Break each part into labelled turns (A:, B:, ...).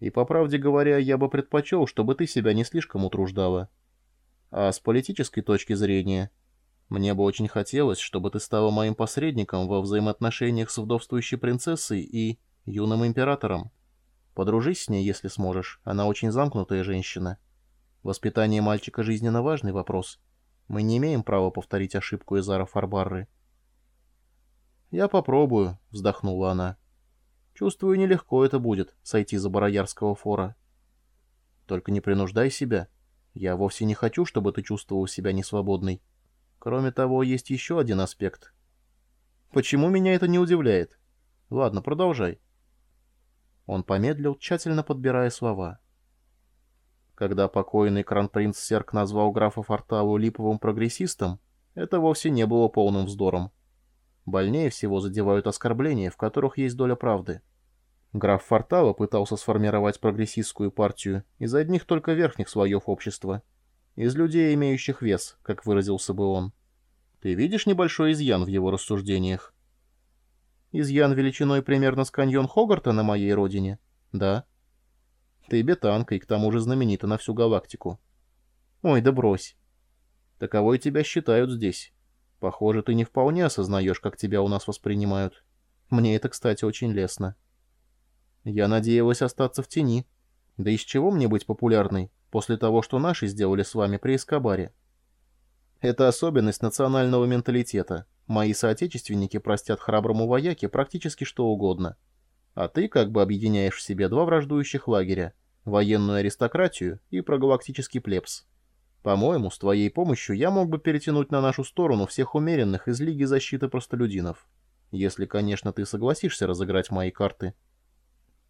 A: И, по правде говоря, я бы предпочел, чтобы ты себя не слишком утруждала. А с политической точки зрения, мне бы очень хотелось, чтобы ты стала моим посредником во взаимоотношениях с вдовствующей принцессой и юным императором. Подружись с ней, если сможешь, она очень замкнутая женщина. Воспитание мальчика жизненно важный вопрос. Мы не имеем права повторить ошибку Изара Фарбарры. «Я попробую», — вздохнула она. «Чувствую, нелегко это будет, сойти за Бароярского фора. Только не принуждай себя. Я вовсе не хочу, чтобы ты чувствовал себя несвободной. Кроме того, есть еще один аспект. Почему меня это не удивляет? Ладно, продолжай». Он помедлил, тщательно подбирая слова. Когда покойный кронпринц Серк назвал графа Фортаву липовым прогрессистом, это вовсе не было полным вздором. Больнее всего задевают оскорбления, в которых есть доля правды. Граф Фортава пытался сформировать прогрессистскую партию из одних только верхних слоев общества. Из людей, имеющих вес, как выразился бы он. Ты видишь небольшой изъян в его рассуждениях? Изъян величиной примерно с каньон Хогарта на моей родине? Да. Ты бетанка и к тому же знаменита на всю галактику. Ой, да брось. Таковой тебя считают здесь. Похоже, ты не вполне осознаешь, как тебя у нас воспринимают. Мне это, кстати, очень лестно. Я надеялась остаться в тени. Да из чего мне быть популярной, после того, что наши сделали с вами при Эскобаре? Это особенность национального менталитета. Мои соотечественники простят храброму вояке практически что угодно. А ты как бы объединяешь в себе два враждующих лагеря — военную аристократию и прогалактический плебс. По-моему, с твоей помощью я мог бы перетянуть на нашу сторону всех умеренных из Лиги защиты простолюдинов. Если, конечно, ты согласишься разыграть мои карты.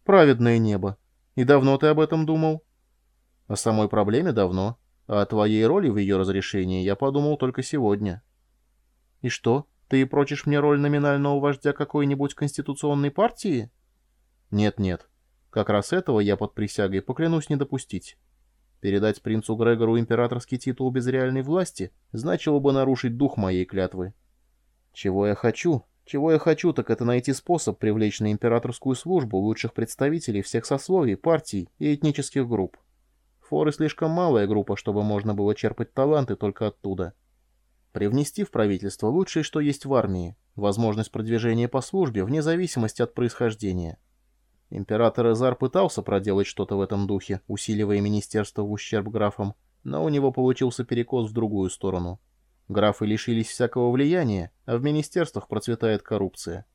A: Праведное небо. И давно ты об этом думал? О самой проблеме давно. А о твоей роли в ее разрешении я подумал только сегодня. И что, ты прочишь мне роль номинального вождя какой-нибудь конституционной партии? Нет-нет. Как раз этого я под присягой поклянусь не допустить. Передать принцу Грегору императорский титул без реальной власти значило бы нарушить дух моей клятвы. Чего я хочу? Чего я хочу, так это найти способ привлечь на императорскую службу лучших представителей всех сословий, партий и этнических групп. Форы слишком малая группа, чтобы можно было черпать таланты только оттуда. Привнести в правительство лучшее, что есть в армии, возможность продвижения по службе вне зависимости от происхождения. Император Эзар пытался проделать что-то в этом духе, усиливая министерство в ущерб графам, но у него получился перекос в другую сторону. Графы лишились всякого влияния, а в министерствах процветает коррупция.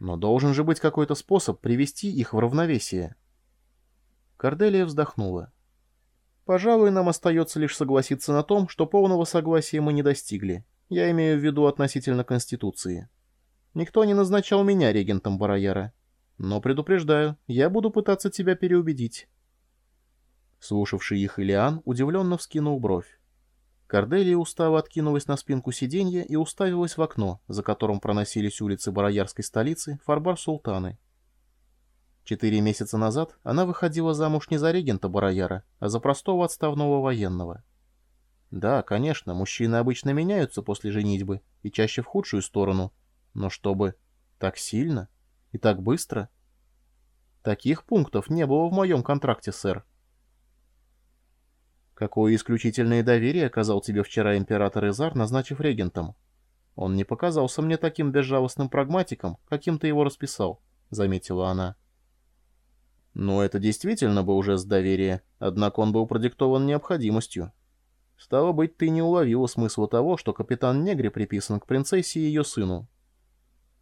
A: Но должен же быть какой-то способ привести их в равновесие. Корделия вздохнула. «Пожалуй, нам остается лишь согласиться на том, что полного согласия мы не достигли. Я имею в виду относительно Конституции. Никто не назначал меня регентом Барояра. Но предупреждаю, я буду пытаться тебя переубедить. Слушавший их Илиан удивленно вскинул бровь. Корделия устало откинулась на спинку сиденья и уставилась в окно, за которым проносились улицы бароярской столицы Фарбар-Султаны. Четыре месяца назад она выходила замуж не за регента Барояра, а за простого отставного военного. Да, конечно, мужчины обычно меняются после женитьбы, и чаще в худшую сторону, но чтобы так сильно... И так быстро? Таких пунктов не было в моем контракте, сэр. Какое исключительное доверие оказал тебе вчера император Изар, назначив регентом. Он не показался мне таким безжалостным прагматиком, каким ты его расписал, — заметила она. Но это действительно был жест доверия, однако он был продиктован необходимостью. Стало быть, ты не уловила смысла того, что капитан Негри приписан к принцессе и ее сыну.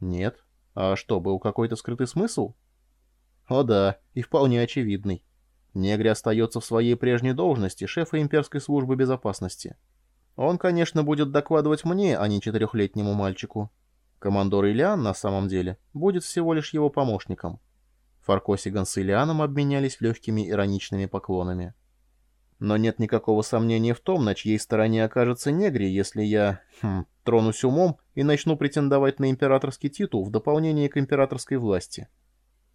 A: Нет, а что, был какой-то скрытый смысл? О да, и вполне очевидный. Негри остается в своей прежней должности шефа имперской службы безопасности. Он, конечно, будет докладывать мне, а не четырехлетнему мальчику. Командор Ильян, на самом деле, будет всего лишь его помощником. Фаркосиган с Ильяном обменялись легкими ироничными поклонами. Но нет никакого сомнения в том, на чьей стороне окажется Негри, если я хм, тронусь умом и начну претендовать на императорский титул в дополнение к императорской власти.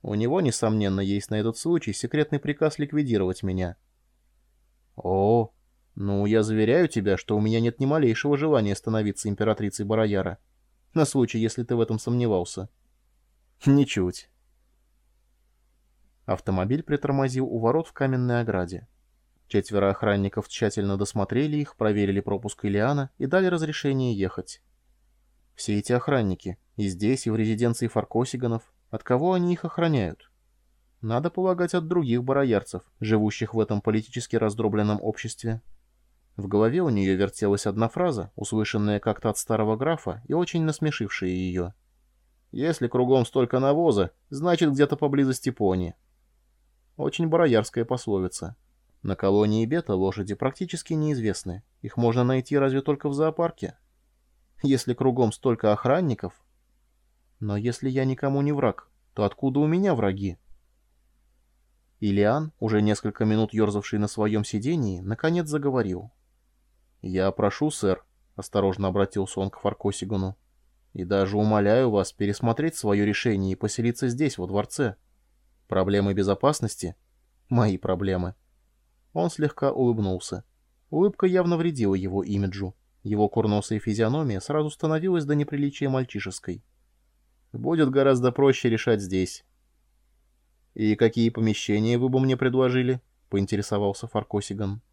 A: У него, несомненно, есть на этот случай секретный приказ ликвидировать меня. О, ну, я заверяю тебя, что у меня нет ни малейшего желания становиться императрицей Барояра. На случай, если ты в этом сомневался. Ничуть. Автомобиль притормозил у ворот в каменной ограде. Четверо охранников тщательно досмотрели их, проверили пропуск Ильяна и дали разрешение ехать. Все эти охранники, и здесь, и в резиденции Фаркосиганов, от кого они их охраняют? Надо полагать от других бароярцев, живущих в этом политически раздробленном обществе. В голове у нее вертелась одна фраза, услышанная как-то от старого графа и очень насмешившая ее. «Если кругом столько навоза, значит где-то поблизости пони». Очень бароярская пословица. На колонии Бета лошади практически неизвестны. Их можно найти разве только в зоопарке. Если кругом столько охранников... Но если я никому не враг, то откуда у меня враги? Илиан, уже несколько минут ерзавший на своем сидении, наконец заговорил. «Я прошу, сэр», — осторожно обратился он к Фаркосигуну, «и даже умоляю вас пересмотреть свое решение и поселиться здесь, во дворце. Проблемы безопасности — мои проблемы». Он слегка улыбнулся. Улыбка явно вредила его имиджу. Его курносая физиономия сразу становилась до неприличия мальчишеской. «Будет гораздо проще решать здесь». «И какие помещения вы бы мне предложили?» — поинтересовался Фаркосиган.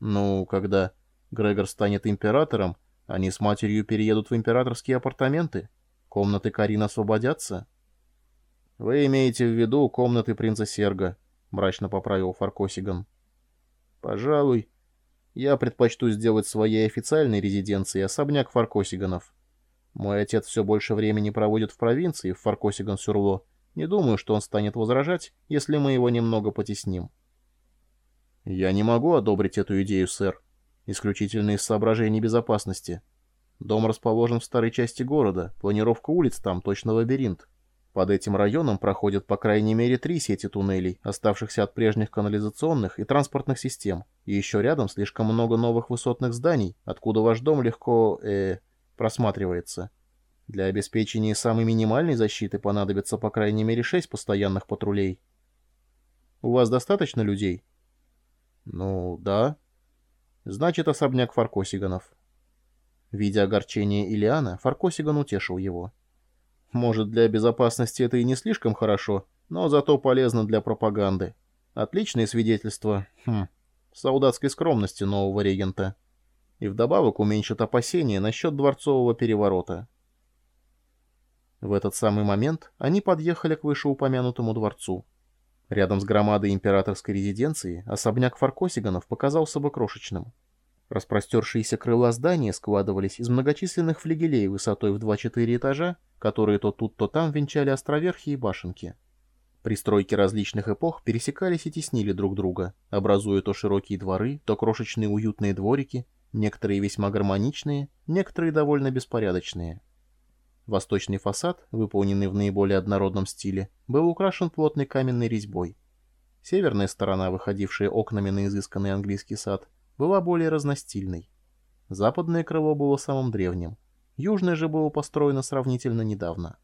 A: «Ну, когда Грегор станет императором, они с матерью переедут в императорские апартаменты. Комнаты Карин освободятся». «Вы имеете в виду комнаты принца Серга», мрачно поправил Фаркосиган. «Пожалуй, я предпочту сделать своей официальной резиденцией особняк Фаркосиганов. Мой отец все больше времени проводит в провинции, в Фаркосиган-Сюрло. Не думаю, что он станет возражать, если мы его немного потесним». «Я не могу одобрить эту идею, сэр. Исключительно из соображений безопасности. Дом расположен в старой части города, планировка улиц там точно лабиринт. Под этим районом проходят по крайней мере три сети туннелей, оставшихся от прежних канализационных и транспортных систем, и еще рядом слишком много новых высотных зданий, откуда ваш дом легко, э, просматривается. Для обеспечения самой минимальной защиты понадобится по крайней мере шесть постоянных патрулей. У вас достаточно людей? Ну, да. Значит, особняк Фаркосиганов. Видя огорчение Илиана, Фаркосиган утешил его. — может, для безопасности это и не слишком хорошо, но зато полезно для пропаганды. Отличное свидетельство хм, солдатской скромности нового регента. И вдобавок уменьшит опасения насчет дворцового переворота. В этот самый момент они подъехали к вышеупомянутому дворцу. Рядом с громадой императорской резиденции особняк Фаркосиганов показался бы крошечным. Распростершиеся крыла здания складывались из многочисленных флигелей высотой в 2-4 этажа, которые то тут, то там венчали островерхи и башенки. Пристройки различных эпох пересекались и теснили друг друга, образуя то широкие дворы, то крошечные уютные дворики, некоторые весьма гармоничные, некоторые довольно беспорядочные. Восточный фасад, выполненный в наиболее однородном стиле, был украшен плотной каменной резьбой. Северная сторона, выходившая окнами на изысканный английский сад, была более разностильной. Западное крыло было самым древним, южное же было построено сравнительно недавно.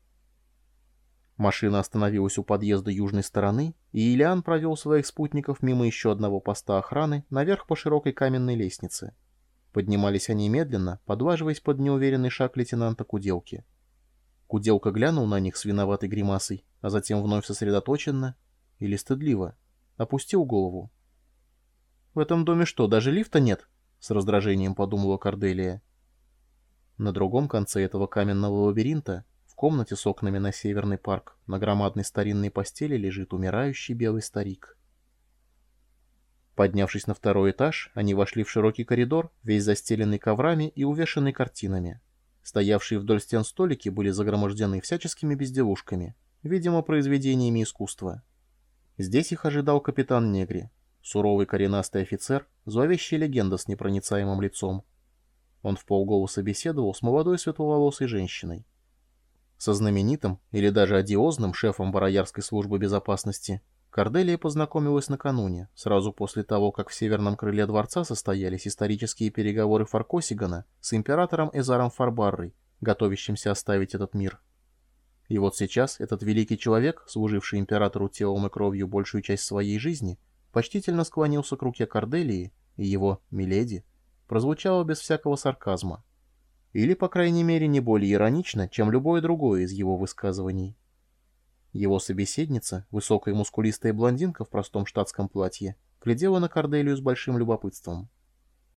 A: Машина остановилась у подъезда южной стороны, и Ильян провел своих спутников мимо еще одного поста охраны наверх по широкой каменной лестнице. Поднимались они медленно, подваживаясь под неуверенный шаг лейтенанта Куделки. Куделка глянул на них с виноватой гримасой, а затем вновь сосредоточенно или стыдливо опустил голову. В этом доме что, даже лифта нет? С раздражением подумала Корделия. На другом конце этого каменного лабиринта, в комнате с окнами на северный парк, на громадной старинной постели лежит умирающий белый старик. Поднявшись на второй этаж, они вошли в широкий коридор, весь застеленный коврами и увешанный картинами. Стоявшие вдоль стен столики были загромождены всяческими безделушками, видимо, произведениями искусства. Здесь их ожидал капитан Негри, Суровый коренастый офицер, зловещая легенда с непроницаемым лицом. Он в полголоса беседовал с молодой светловолосой женщиной. Со знаменитым или даже одиозным шефом Бароярской службы безопасности Корделия познакомилась накануне, сразу после того, как в северном крыле дворца состоялись исторические переговоры Фаркосигана с императором Эзаром Фарбаррой, готовящимся оставить этот мир. И вот сейчас этот великий человек, служивший императору телом и кровью большую часть своей жизни, почтительно склонился к руке Корделии, и его «миледи» прозвучало без всякого сарказма. Или, по крайней мере, не более иронично, чем любое другое из его высказываний. Его собеседница, высокая мускулистая блондинка в простом штатском платье, глядела на Корделию с большим любопытством.